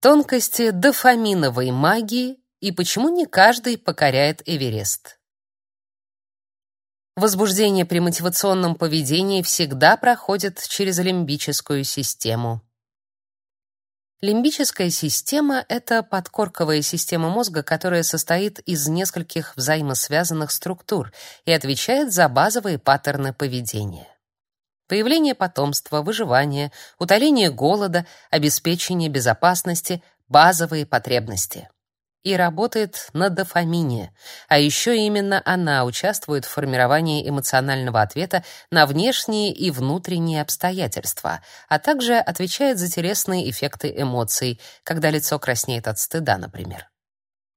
Тонкости дофаминовой магии и почему не каждый покоряет Эверест. Возбуждение при мотивационном поведении всегда проходит через лимбическую систему. Лимбическая система — это подкорковая система мозга, которая состоит из нескольких взаимосвязанных структур и отвечает за базовые паттерны поведения. Появление потомства, выживание, утоление голода, обеспечение безопасности — базовые потребности. И работает на дофамине, а еще именно она участвует в формировании эмоционального ответа на внешние и внутренние обстоятельства, а также отвечает за телесные эффекты эмоций, когда лицо краснеет от стыда, например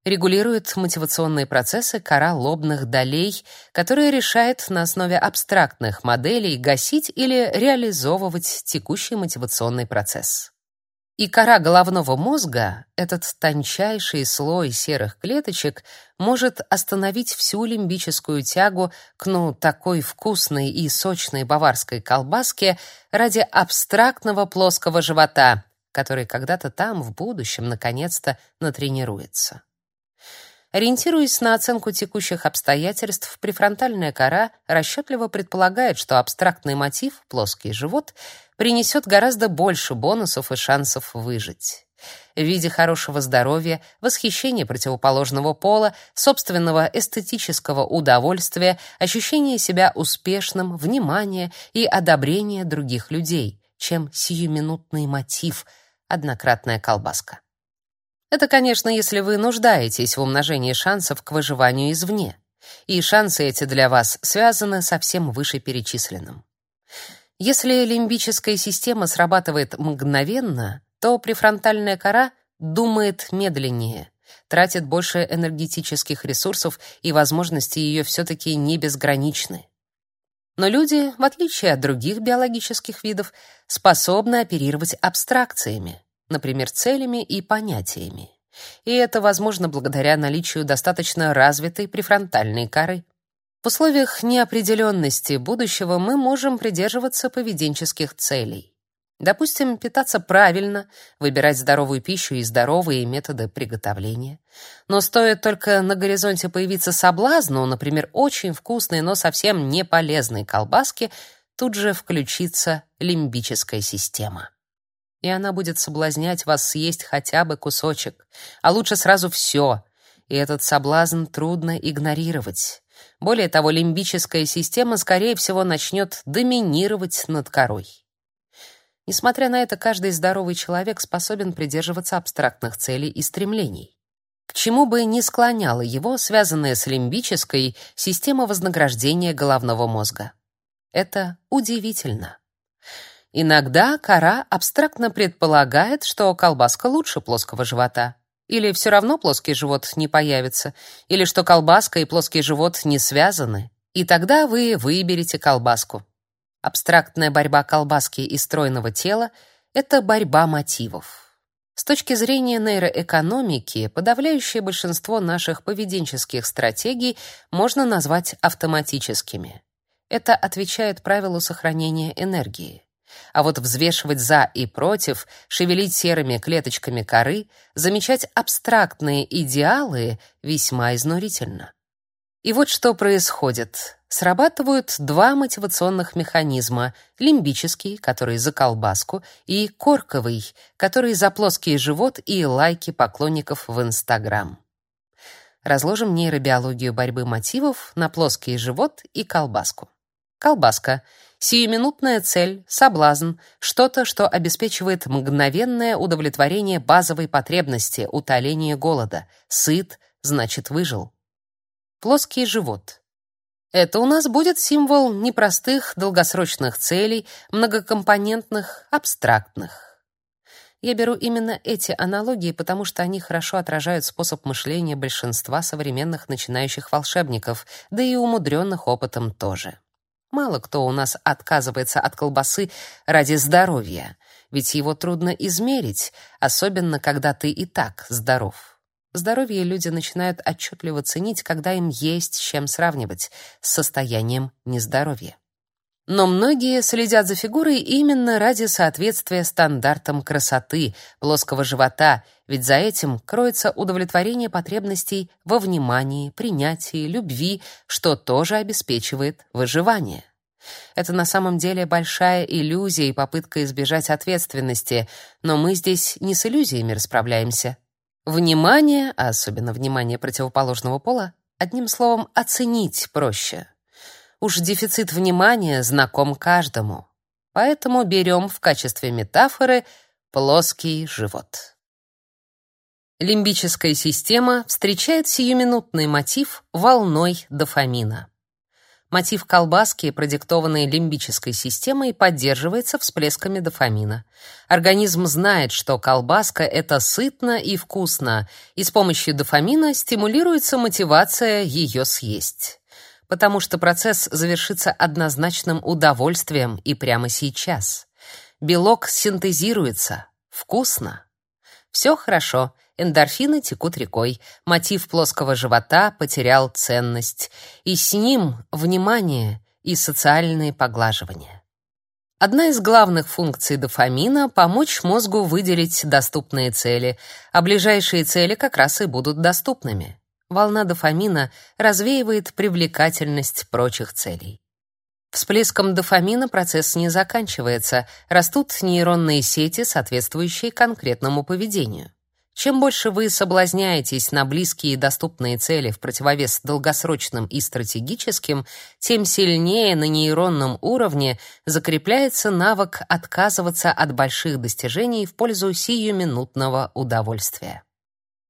регулирует мотивационные процессы кора лобных долей, которая решает на основе абстрактных моделей гасить или реализовывать текущий мотивационный процесс. И кора головного мозга, этот тончайший слой серых клеточек, может остановить всю лимбическую тягу к ну такой вкусной и сочной баварской колбаске ради абстрактного плоского живота, который когда-то там в будущем наконец-то натренируется. Ориентируясь на оценку текущих обстоятельств, префронтальная кора расчетливо предполагает, что абстрактный мотив, плоский живот, принесет гораздо больше бонусов и шансов выжить. В виде хорошего здоровья, восхищения противоположного пола, собственного эстетического удовольствия, ощущения себя успешным, внимания и одобрения других людей, чем сиюминутный мотив — однократная колбаска. Это, конечно, если вы нуждаетесь в умножении шансов к выживанию извне. И шансы эти для вас связаны со всем вышеперечисленным. Если лимбическая система срабатывает мгновенно, то префронтальная кора думает медленнее, тратит больше энергетических ресурсов, и возможности ее все-таки не безграничны. Но люди, в отличие от других биологических видов, способны оперировать абстракциями например, целями и понятиями. И это возможно благодаря наличию достаточно развитой префронтальной коры. В условиях неопределенности будущего мы можем придерживаться поведенческих целей. Допустим, питаться правильно, выбирать здоровую пищу и здоровые методы приготовления. Но стоит только на горизонте появиться соблазну, например, очень вкусной, но совсем не полезной колбаски, тут же включится лимбическая система и она будет соблазнять вас съесть хотя бы кусочек, а лучше сразу все. И этот соблазн трудно игнорировать. Более того, лимбическая система, скорее всего, начнет доминировать над корой. Несмотря на это, каждый здоровый человек способен придерживаться абстрактных целей и стремлений. К чему бы ни склоняло его связанная с лимбической система вознаграждения головного мозга. Это удивительно. Иногда кора абстрактно предполагает, что колбаска лучше плоского живота. Или все равно плоский живот не появится, или что колбаска и плоский живот не связаны. И тогда вы выберете колбаску. Абстрактная борьба колбаски и стройного тела — это борьба мотивов. С точки зрения нейроэкономики, подавляющее большинство наших поведенческих стратегий можно назвать автоматическими. Это отвечает правилу сохранения энергии. А вот взвешивать за и против, шевелить серыми клеточками коры, замечать абстрактные идеалы весьма изнурительно. И вот что происходит. Срабатывают два мотивационных механизма: лимбический, который за колбаску, и корковый, который за плоский живот и лайки поклонников в Инстаграм. Разложим нейробиологию борьбы мотивов на плоский живот и колбаску. Колбаска Сиюминутная цель, соблазн, что-то, что обеспечивает мгновенное удовлетворение базовой потребности, утоление голода. Сыт, значит, выжил. Плоский живот. Это у нас будет символ непростых долгосрочных целей, многокомпонентных, абстрактных. Я беру именно эти аналогии, потому что они хорошо отражают способ мышления большинства современных начинающих волшебников, да и умудренных опытом тоже. Мало кто у нас отказывается от колбасы ради здоровья, ведь его трудно измерить, особенно когда ты и так здоров. Здоровье люди начинают отчетливо ценить, когда им есть с чем сравнивать с состоянием нездоровья. Но многие следят за фигурой именно ради соответствия стандартам красоты, плоского живота, ведь за этим кроется удовлетворение потребностей во внимании, принятии, любви, что тоже обеспечивает выживание. Это на самом деле большая иллюзия и попытка избежать ответственности, но мы здесь не с иллюзиями расправляемся. Внимание, а особенно внимание противоположного пола, одним словом, оценить проще. Уж дефицит внимания знаком каждому. Поэтому берем в качестве метафоры плоский живот. Лимбическая система встречает сиюминутный мотив волной дофамина. Мотив колбаски, продиктованный лимбической системой, поддерживается всплесками дофамина. Организм знает, что колбаска это сытно и вкусно, и с помощью дофамина стимулируется мотивация ее съесть потому что процесс завершится однозначным удовольствием и прямо сейчас. Белок синтезируется. Вкусно. Все хорошо. Эндорфины текут рекой. Мотив плоского живота потерял ценность. И с ним внимание и социальные поглаживания. Одна из главных функций дофамина — помочь мозгу выделить доступные цели, а ближайшие цели как раз и будут доступными волна дофамина развеивает привлекательность прочих целей. Всплеском дофамина процесс не заканчивается, растут нейронные сети, соответствующие конкретному поведению. Чем больше вы соблазняетесь на близкие и доступные цели в противовес долгосрочным и стратегическим, тем сильнее на нейронном уровне закрепляется навык отказываться от больших достижений в пользу сиюминутного удовольствия.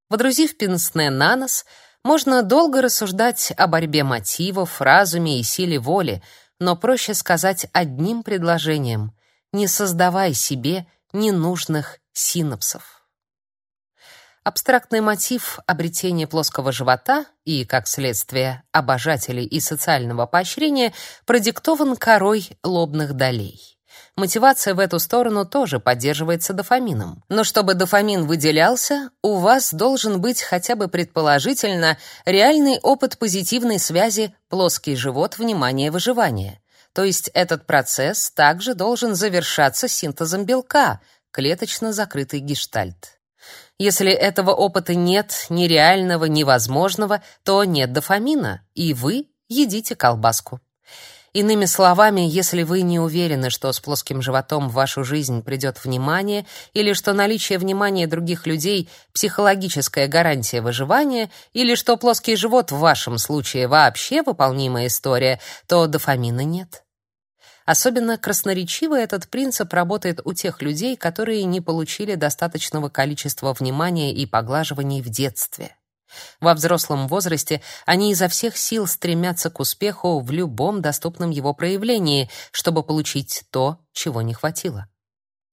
Водрузив пенсне на нос, можно долго рассуждать о борьбе мотивов, разуме и силе воли, но проще сказать одним предложением: не создавай себе ненужных синапсов. Абстрактный мотив обретения плоского живота и, как следствие, обожателей и социального поощрения продиктован корой лобных долей. Мотивация в эту сторону тоже поддерживается дофамином. Но чтобы дофамин выделялся, у вас должен быть хотя бы предположительно реальный опыт позитивной связи плоский живот внимание выживание. То есть этот процесс также должен завершаться синтезом белка, клеточно закрытый гештальт. Если этого опыта нет, ни реального, ни возможного, то нет дофамина, и вы едите колбаску. Иными словами, если вы не уверены, что с плоским животом в вашу жизнь придет внимание или что наличие внимания других людей психологическая гарантия выживания или что плоский живот в вашем случае вообще выполнимая история, то дофамина нет. Особенно красноречиво этот принцип работает у тех людей, которые не получили достаточного количества внимания и поглаживаний в детстве. Во взрослом возрасте они изо всех сил стремятся к успеху в любом доступном его проявлении, чтобы получить то, чего не хватило.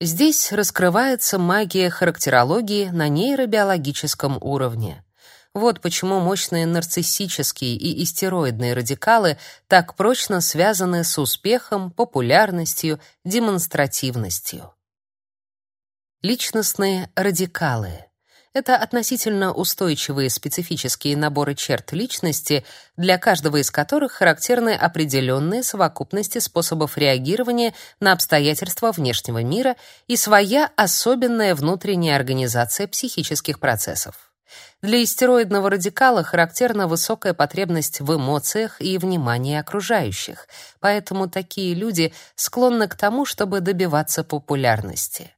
Здесь раскрывается магия характерологии на нейробиологическом уровне. Вот почему мощные нарциссические и истероидные радикалы так прочно связаны с успехом, популярностью, демонстративностью. Личностные радикалы — это относительно устойчивые специфические наборы черт личности, для каждого из которых характерны определенные совокупности способов реагирования на обстоятельства внешнего мира и своя особенная внутренняя организация психических процессов. Для истероидного радикала характерна высокая потребность в эмоциях и внимании окружающих, поэтому такие люди склонны к тому, чтобы добиваться популярности.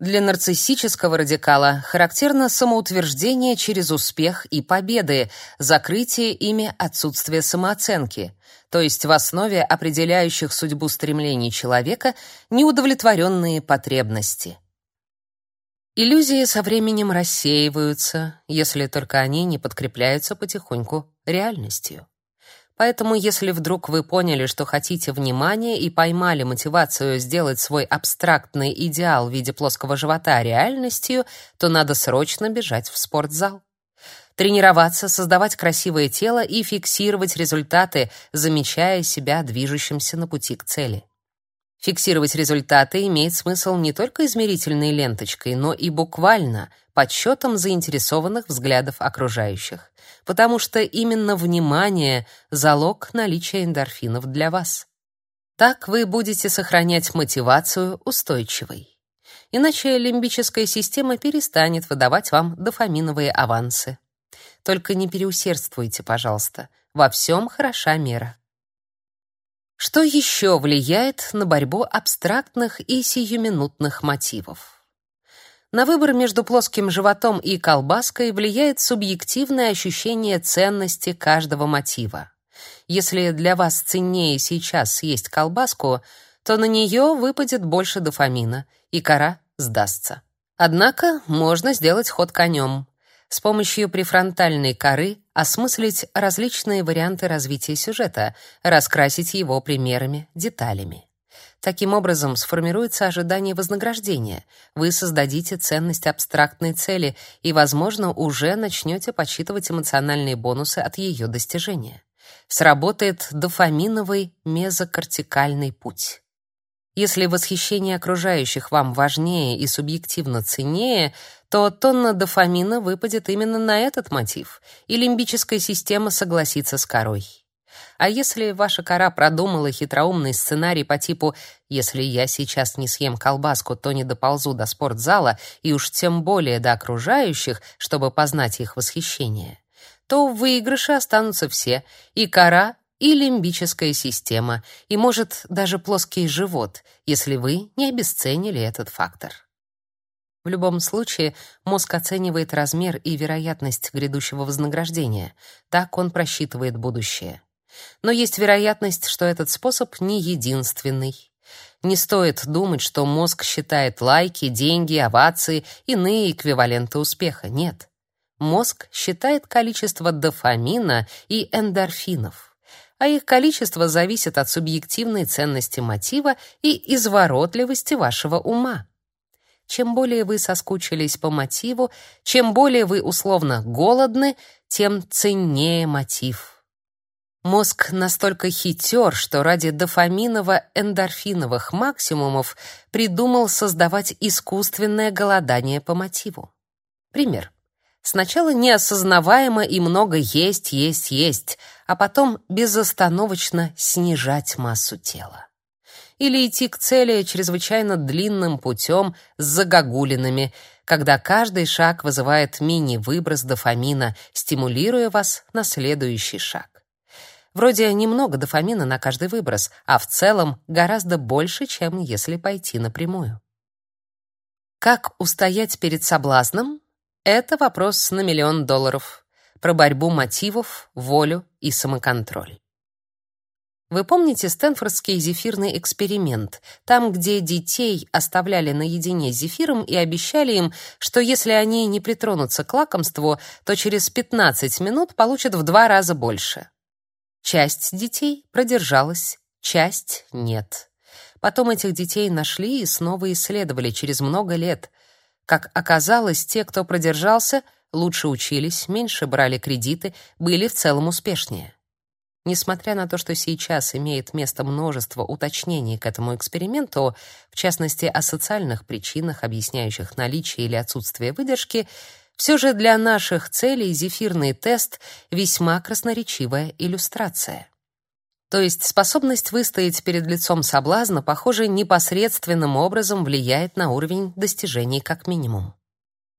Для нарциссического радикала характерно самоутверждение через успех и победы, закрытие ими отсутствия самооценки, то есть в основе определяющих судьбу стремлений человека неудовлетворенные потребности. Иллюзии со временем рассеиваются, если только они не подкрепляются потихоньку реальностью. Поэтому, если вдруг вы поняли, что хотите внимания и поймали мотивацию сделать свой абстрактный идеал в виде плоского живота реальностью, то надо срочно бежать в спортзал. Тренироваться, создавать красивое тело и фиксировать результаты, замечая себя движущимся на пути к цели. Фиксировать результаты имеет смысл не только измерительной ленточкой, но и буквально подсчетом заинтересованных взглядов окружающих, потому что именно внимание залог наличия эндорфинов для вас. Так вы будете сохранять мотивацию устойчивой. Иначе лимбическая система перестанет выдавать вам дофаминовые авансы. Только не переусердствуйте, пожалуйста. Во всем хороша мера. Что еще влияет на борьбу абстрактных и сиюминутных мотивов? На выбор между плоским животом и колбаской влияет субъективное ощущение ценности каждого мотива. Если для вас ценнее сейчас съесть колбаску, то на нее выпадет больше дофамина, и кора сдастся. Однако можно сделать ход конем. С помощью префронтальной коры осмыслить различные варианты развития сюжета, раскрасить его примерами, деталями. Таким образом сформируется ожидание вознаграждения. Вы создадите ценность абстрактной цели и, возможно, уже начнете подсчитывать эмоциональные бонусы от ее достижения сработает дофаминовый мезокортикальный путь. Если восхищение окружающих вам важнее и субъективно ценнее, то тонна дофамина выпадет именно на этот мотив, и лимбическая система согласится с корой. А если ваша кора продумала хитроумный сценарий по типу «если я сейчас не съем колбаску, то не доползу до спортзала и уж тем более до окружающих, чтобы познать их восхищение», то в выигрыше останутся все — и кора, и лимбическая система, и, может, даже плоский живот, если вы не обесценили этот фактор. В любом случае, мозг оценивает размер и вероятность грядущего вознаграждения. Так он просчитывает будущее. Но есть вероятность, что этот способ не единственный. Не стоит думать, что мозг считает лайки, деньги, овации, иные эквиваленты успеха. Нет. Мозг считает количество дофамина и эндорфинов, а их количество зависит от субъективной ценности мотива и изворотливости вашего ума. Чем более вы соскучились по мотиву, чем более вы условно голодны, тем ценнее мотив. Мозг настолько хитер, что ради дофаминово-эндорфиновых максимумов придумал создавать искусственное голодание по мотиву. Пример. Сначала неосознаваемо и много есть, есть, есть, а потом безостановочно снижать массу тела. Или идти к цели чрезвычайно длинным путем с загогулинами, когда каждый шаг вызывает мини-выброс дофамина, стимулируя вас на следующий шаг. Вроде немного дофамина на каждый выброс, а в целом гораздо больше, чем если пойти напрямую. Как устоять перед соблазном? Это вопрос на миллион долларов про борьбу мотивов, волю и самоконтроль. Вы помните Стэнфордский зефирный эксперимент, там, где детей оставляли наедине с зефиром и обещали им, что если они не притронутся к лакомству, то через 15 минут получат в два раза больше. Часть детей продержалась, часть нет. Потом этих детей нашли и снова исследовали через много лет. Как оказалось, те, кто продержался, лучше учились, меньше брали кредиты, были в целом успешнее. Несмотря на то, что сейчас имеет место множество уточнений к этому эксперименту, в частности о социальных причинах, объясняющих наличие или отсутствие выдержки, все же для наших целей зефирный тест весьма красноречивая иллюстрация. То есть способность выстоять перед лицом соблазна, похоже, непосредственным образом влияет на уровень достижений как минимум.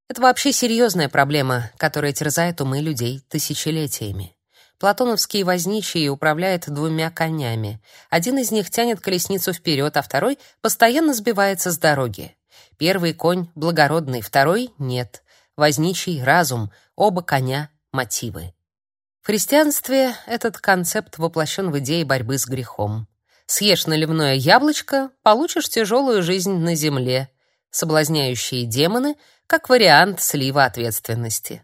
Это вообще серьезная проблема, которая терзает умы людей тысячелетиями. Платоновский возничий управляет двумя конями. Один из них тянет колесницу вперед, а второй постоянно сбивается с дороги. Первый конь благородный, второй нет. Возничий разум, оба коня мотивы. В христианстве этот концепт воплощен в идее борьбы с грехом. Съешь наливное яблочко, получишь тяжелую жизнь на земле. Соблазняющие демоны как вариант слива ответственности.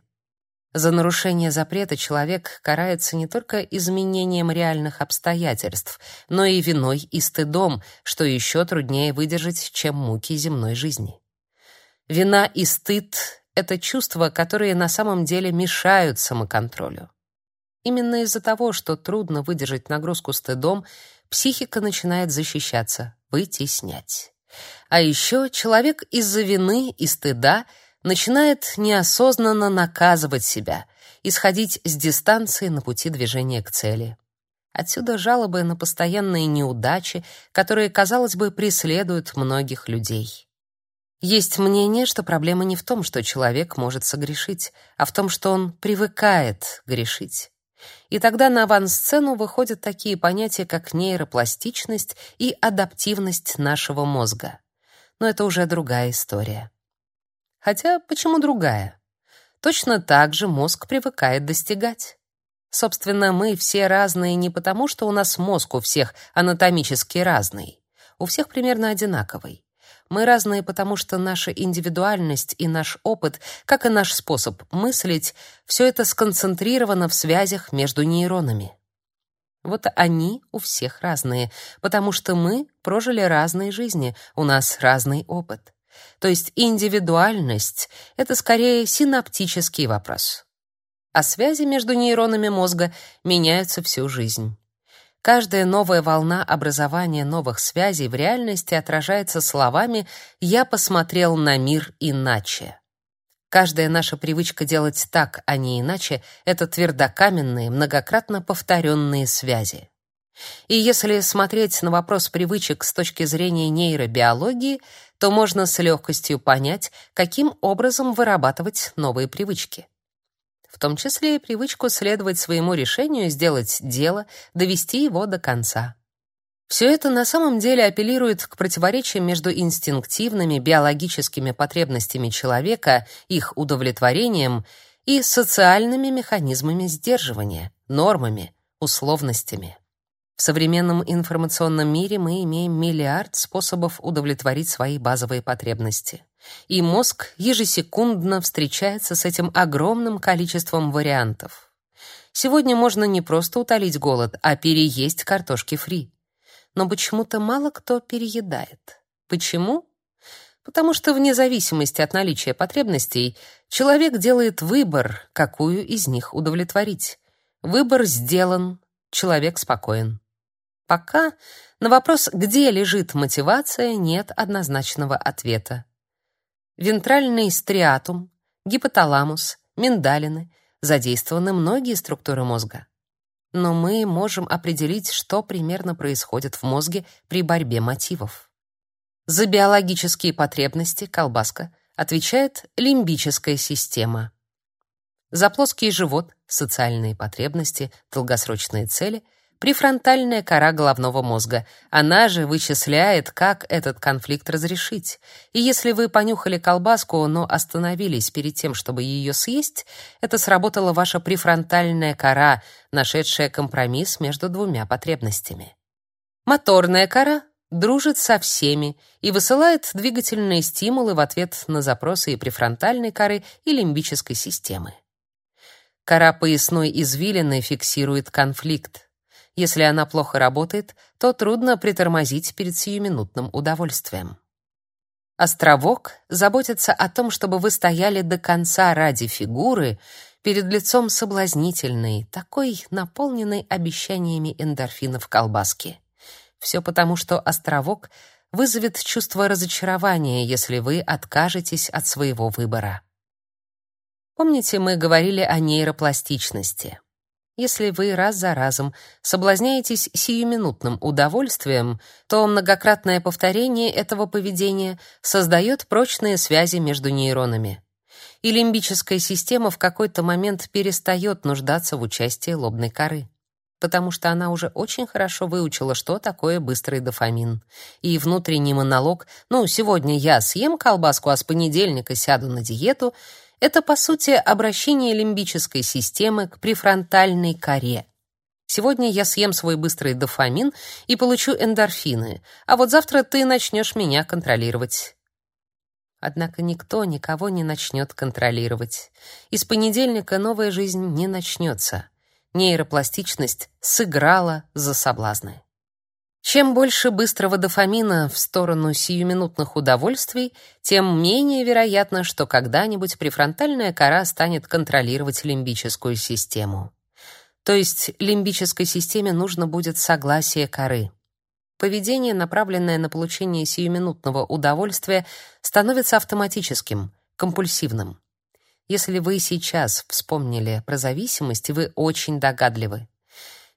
За нарушение запрета человек карается не только изменением реальных обстоятельств, но и виной и стыдом, что еще труднее выдержать, чем муки земной жизни. Вина и стыд — это чувства, которые на самом деле мешают самоконтролю. Именно из-за того, что трудно выдержать нагрузку стыдом, психика начинает защищаться, вытеснять. А еще человек из-за вины и стыда начинает неосознанно наказывать себя, исходить с дистанции на пути движения к цели. Отсюда жалобы на постоянные неудачи, которые, казалось бы, преследуют многих людей. Есть мнение, что проблема не в том, что человек может согрешить, а в том, что он привыкает грешить. И тогда на авансцену выходят такие понятия, как нейропластичность и адаптивность нашего мозга. Но это уже другая история. Хотя почему другая? Точно так же мозг привыкает достигать. Собственно, мы все разные не потому, что у нас мозг у всех анатомически разный. У всех примерно одинаковый. Мы разные потому, что наша индивидуальность и наш опыт, как и наш способ мыслить, все это сконцентрировано в связях между нейронами. Вот они у всех разные, потому что мы прожили разные жизни, у нас разный опыт. То есть индивидуальность — это скорее синаптический вопрос. А связи между нейронами мозга меняются всю жизнь. Каждая новая волна образования новых связей в реальности отражается словами «я посмотрел на мир иначе». Каждая наша привычка делать так, а не иначе — это твердокаменные, многократно повторенные связи. И если смотреть на вопрос привычек с точки зрения нейробиологии, то можно с легкостью понять, каким образом вырабатывать новые привычки в том числе и привычку следовать своему решению сделать дело, довести его до конца. Все это на самом деле апеллирует к противоречиям между инстинктивными биологическими потребностями человека, их удовлетворением, и социальными механизмами сдерживания, нормами, условностями. В современном информационном мире мы имеем миллиард способов удовлетворить свои базовые потребности. И мозг ежесекундно встречается с этим огромным количеством вариантов. Сегодня можно не просто утолить голод, а переесть картошки фри. Но почему-то мало кто переедает. Почему? Потому что вне зависимости от наличия потребностей человек делает выбор, какую из них удовлетворить. Выбор сделан, человек спокоен. Пока на вопрос, где лежит мотивация, нет однозначного ответа. Вентральный стриатум, гипоталамус, миндалины задействованы многие структуры мозга. Но мы можем определить, что примерно происходит в мозге при борьбе мотивов. За биологические потребности колбаска отвечает лимбическая система. За плоский живот, социальные потребности, долгосрочные цели — префронтальная кора головного мозга. Она же вычисляет, как этот конфликт разрешить. И если вы понюхали колбаску, но остановились перед тем, чтобы ее съесть, это сработала ваша префронтальная кора, нашедшая компромисс между двумя потребностями. Моторная кора дружит со всеми и высылает двигательные стимулы в ответ на запросы и префронтальной коры, и лимбической системы. Кора поясной извилины фиксирует конфликт, если она плохо работает, то трудно притормозить перед сиюминутным удовольствием. Островок заботится о том, чтобы вы стояли до конца ради фигуры перед лицом соблазнительной, такой наполненной обещаниями эндорфинов колбаски. Все потому, что островок вызовет чувство разочарования, если вы откажетесь от своего выбора. Помните, мы говорили о нейропластичности. Если вы раз за разом соблазняетесь сиюминутным удовольствием, то многократное повторение этого поведения создает прочные связи между нейронами. И лимбическая система в какой-то момент перестает нуждаться в участии лобной коры, потому что она уже очень хорошо выучила, что такое быстрый дофамин. И внутренний монолог «ну, сегодня я съем колбаску, а с понедельника сяду на диету» Это, по сути, обращение лимбической системы к префронтальной коре. Сегодня я съем свой быстрый дофамин и получу эндорфины, а вот завтра ты начнешь меня контролировать. Однако никто никого не начнет контролировать. И с понедельника новая жизнь не начнется. Нейропластичность сыграла за соблазны. Чем больше быстрого дофамина в сторону сиюминутных удовольствий, тем менее вероятно, что когда-нибудь префронтальная кора станет контролировать лимбическую систему. То есть лимбической системе нужно будет согласие коры. Поведение, направленное на получение сиюминутного удовольствия, становится автоматическим, компульсивным. Если вы сейчас вспомнили про зависимость, вы очень догадливы.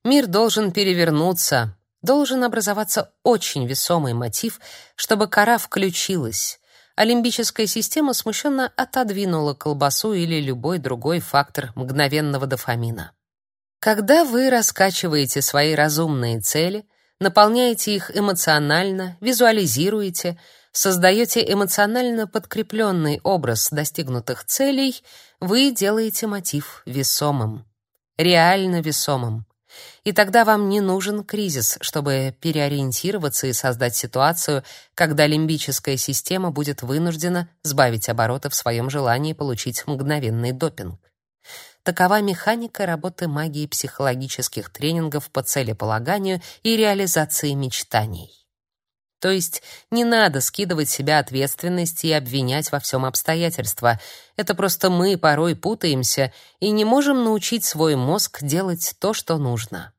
Мир должен перевернуться, должен образоваться очень весомый мотив, чтобы кора включилась, а лимбическая система смущенно отодвинула колбасу или любой другой фактор мгновенного дофамина. Когда вы раскачиваете свои разумные цели, наполняете их эмоционально, визуализируете, создаете эмоционально подкрепленный образ достигнутых целей, вы делаете мотив весомым, реально весомым. И тогда вам не нужен кризис, чтобы переориентироваться и создать ситуацию, когда лимбическая система будет вынуждена сбавить обороты в своем желании получить мгновенный допинг. Такова механика работы магии психологических тренингов по целеполаганию и реализации мечтаний. То есть не надо скидывать себя ответственность и обвинять во всем обстоятельства. Это просто мы порой путаемся и не можем научить свой мозг делать то, что нужно.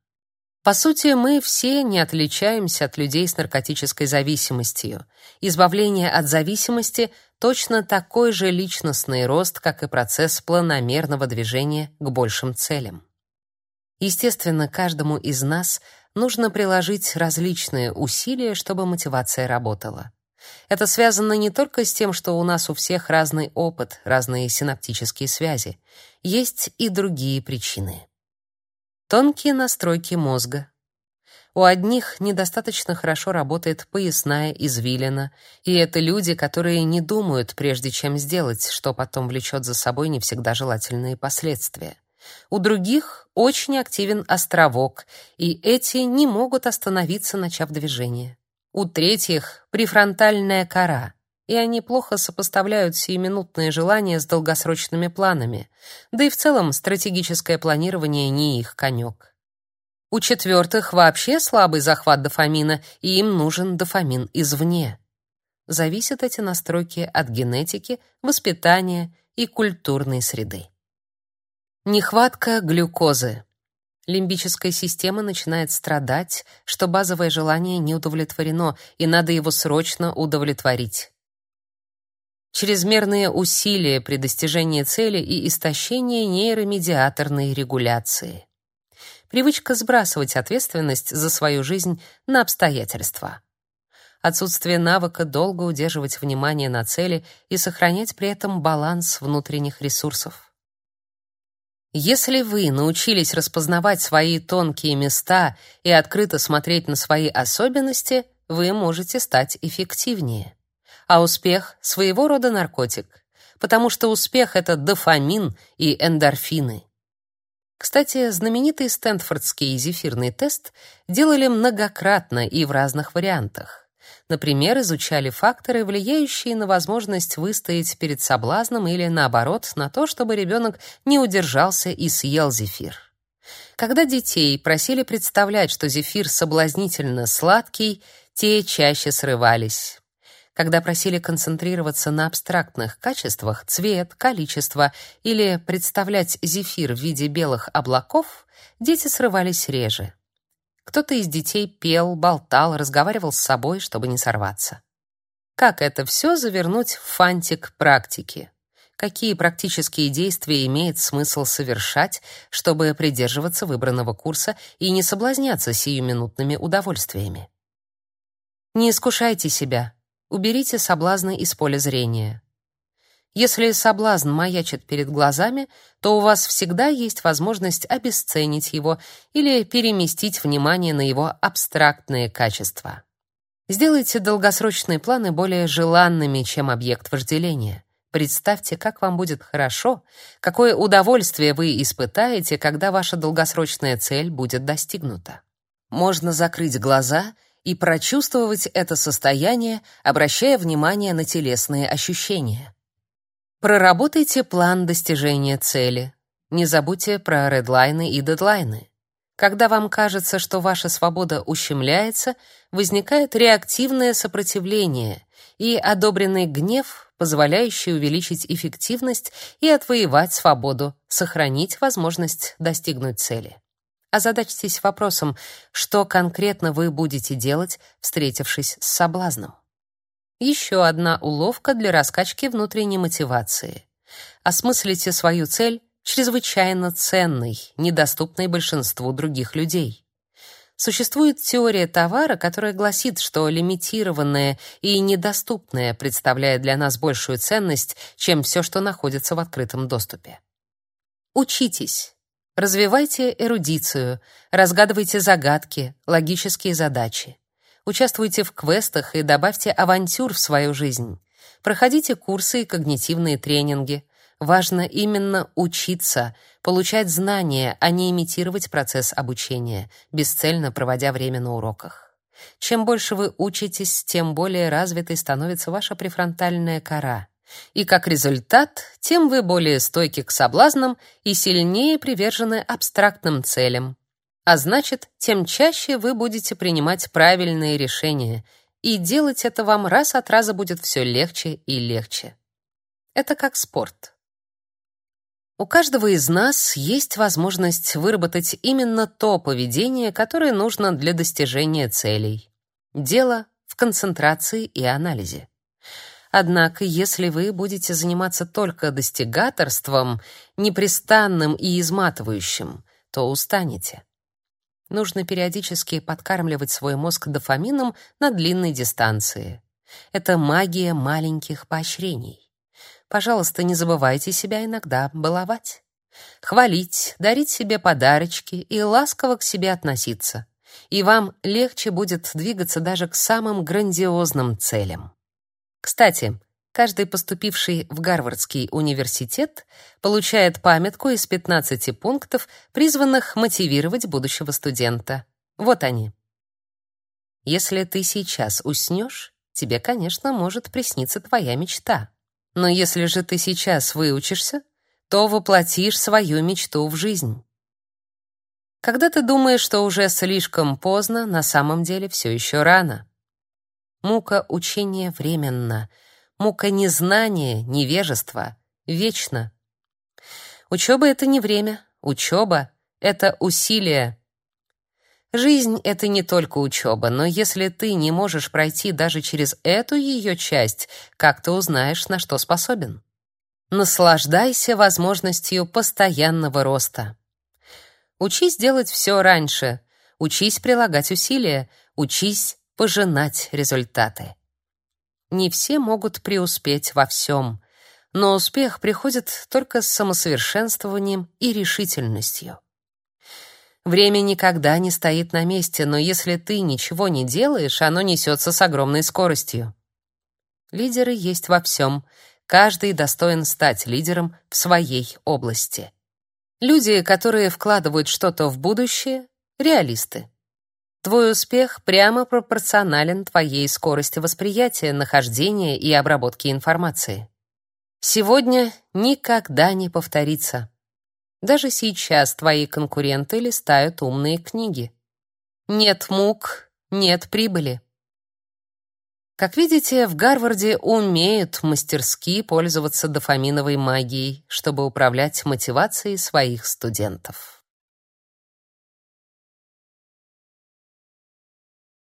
По сути, мы все не отличаемся от людей с наркотической зависимостью. Избавление от зависимости точно такой же личностный рост, как и процесс планомерного движения к большим целям. Естественно, каждому из нас нужно приложить различные усилия, чтобы мотивация работала. Это связано не только с тем, что у нас у всех разный опыт, разные синаптические связи. Есть и другие причины. Тонкие настройки мозга. У одних недостаточно хорошо работает поясная извилина, и это люди, которые не думают, прежде чем сделать, что потом влечет за собой не всегда желательные последствия. У других очень активен островок, и эти не могут остановиться, начав движение. У третьих префронтальная кора, и они плохо сопоставляют сиюминутные желания с долгосрочными планами. Да и в целом стратегическое планирование не их конек. У четвертых вообще слабый захват дофамина, и им нужен дофамин извне. Зависят эти настройки от генетики, воспитания и культурной среды. Нехватка глюкозы. Лимбическая система начинает страдать, что базовое желание не удовлетворено, и надо его срочно удовлетворить. Чрезмерные усилия при достижении цели и истощение нейромедиаторной регуляции. Привычка сбрасывать ответственность за свою жизнь на обстоятельства. Отсутствие навыка долго удерживать внимание на цели и сохранять при этом баланс внутренних ресурсов. Если вы научились распознавать свои тонкие места и открыто смотреть на свои особенности, вы можете стать эффективнее. А успех — своего рода наркотик, потому что успех — это дофамин и эндорфины. Кстати, знаменитый стэнфордский зефирный тест делали многократно и в разных вариантах. Например, изучали факторы, влияющие на возможность выстоять перед соблазном или, наоборот, на то, чтобы ребенок не удержался и съел зефир. Когда детей просили представлять, что зефир соблазнительно сладкий, те чаще срывались. Когда просили концентрироваться на абстрактных качествах — цвет, количество — или представлять зефир в виде белых облаков, дети срывались реже. Кто-то из детей пел, болтал, разговаривал с собой, чтобы не сорваться. Как это все завернуть в фантик практики? Какие практические действия имеет смысл совершать, чтобы придерживаться выбранного курса и не соблазняться сиюминутными удовольствиями? Не искушайте себя. Уберите соблазны из поля зрения. Если соблазн маячит перед глазами, то у вас всегда есть возможность обесценить его или переместить внимание на его абстрактные качества. Сделайте долгосрочные планы более желанными, чем объект вожделения. Представьте, как вам будет хорошо, какое удовольствие вы испытаете, когда ваша долгосрочная цель будет достигнута. Можно закрыть глаза и прочувствовать это состояние, обращая внимание на телесные ощущения. Проработайте план достижения цели. Не забудьте про редлайны и дедлайны. Когда вам кажется, что ваша свобода ущемляется, возникает реактивное сопротивление и одобренный гнев, позволяющий увеличить эффективность и отвоевать свободу, сохранить возможность достигнуть цели. Озадачьтесь вопросом, что конкретно вы будете делать, встретившись с соблазном. Еще одна уловка для раскачки внутренней мотивации. Осмыслите свою цель чрезвычайно ценной, недоступной большинству других людей. Существует теория товара, которая гласит, что лимитированное и недоступное представляет для нас большую ценность, чем все, что находится в открытом доступе. Учитесь. Развивайте эрудицию, разгадывайте загадки, логические задачи. Участвуйте в квестах и добавьте авантюр в свою жизнь. Проходите курсы и когнитивные тренинги. Важно именно учиться, получать знания, а не имитировать процесс обучения, бесцельно проводя время на уроках. Чем больше вы учитесь, тем более развитой становится ваша префронтальная кора. И как результат, тем вы более стойки к соблазнам и сильнее привержены абстрактным целям. А значит, тем чаще вы будете принимать правильные решения, и делать это вам раз от раза будет все легче и легче. Это как спорт. У каждого из нас есть возможность выработать именно то поведение, которое нужно для достижения целей. Дело в концентрации и анализе. Однако, если вы будете заниматься только достигаторством, непрестанным и изматывающим, то устанете. Нужно периодически подкармливать свой мозг дофамином на длинной дистанции. Это магия маленьких поощрений. Пожалуйста, не забывайте себя иногда баловать. Хвалить, дарить себе подарочки и ласково к себе относиться. И вам легче будет двигаться даже к самым грандиозным целям. Кстати, каждый поступивший в Гарвардский университет получает памятку из 15 пунктов, призванных мотивировать будущего студента. Вот они. Если ты сейчас уснешь, тебе, конечно, может присниться твоя мечта. Но если же ты сейчас выучишься, то воплотишь свою мечту в жизнь. Когда ты думаешь, что уже слишком поздно, на самом деле все еще рано. Мука учения временна, мука незнания, невежества вечна. Учеба — это не время, учеба — это усилие. Жизнь — это не только учеба, но если ты не можешь пройти даже через эту ее часть, как ты узнаешь, на что способен? Наслаждайся возможностью постоянного роста. Учись делать все раньше, учись прилагать усилия, учись пожинать результаты. Не все могут преуспеть во всем, но успех приходит только с самосовершенствованием и решительностью. Время никогда не стоит на месте, но если ты ничего не делаешь, оно несется с огромной скоростью. Лидеры есть во всем. Каждый достоин стать лидером в своей области. Люди, которые вкладывают что-то в будущее, реалисты. Твой успех прямо пропорционален твоей скорости восприятия, нахождения и обработки информации. Сегодня никогда не повторится. Даже сейчас твои конкуренты листают умные книги. Нет мук, нет прибыли. Как видите, в Гарварде умеют мастерски пользоваться дофаминовой магией, чтобы управлять мотивацией своих студентов.